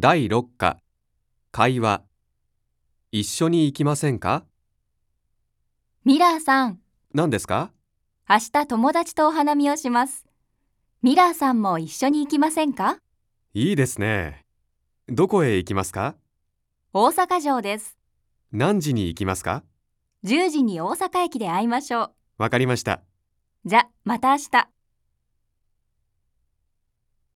第6課会話一緒に行きませんか？ミラーさん、何ですか？明日友達とお花見をします。ミラーさんも一緒に行きませんか？いいですね。どこへ行きますか？大阪城です。何時に行きますか？10時に大阪駅で会いましょう。わかりました。じゃ、また明日。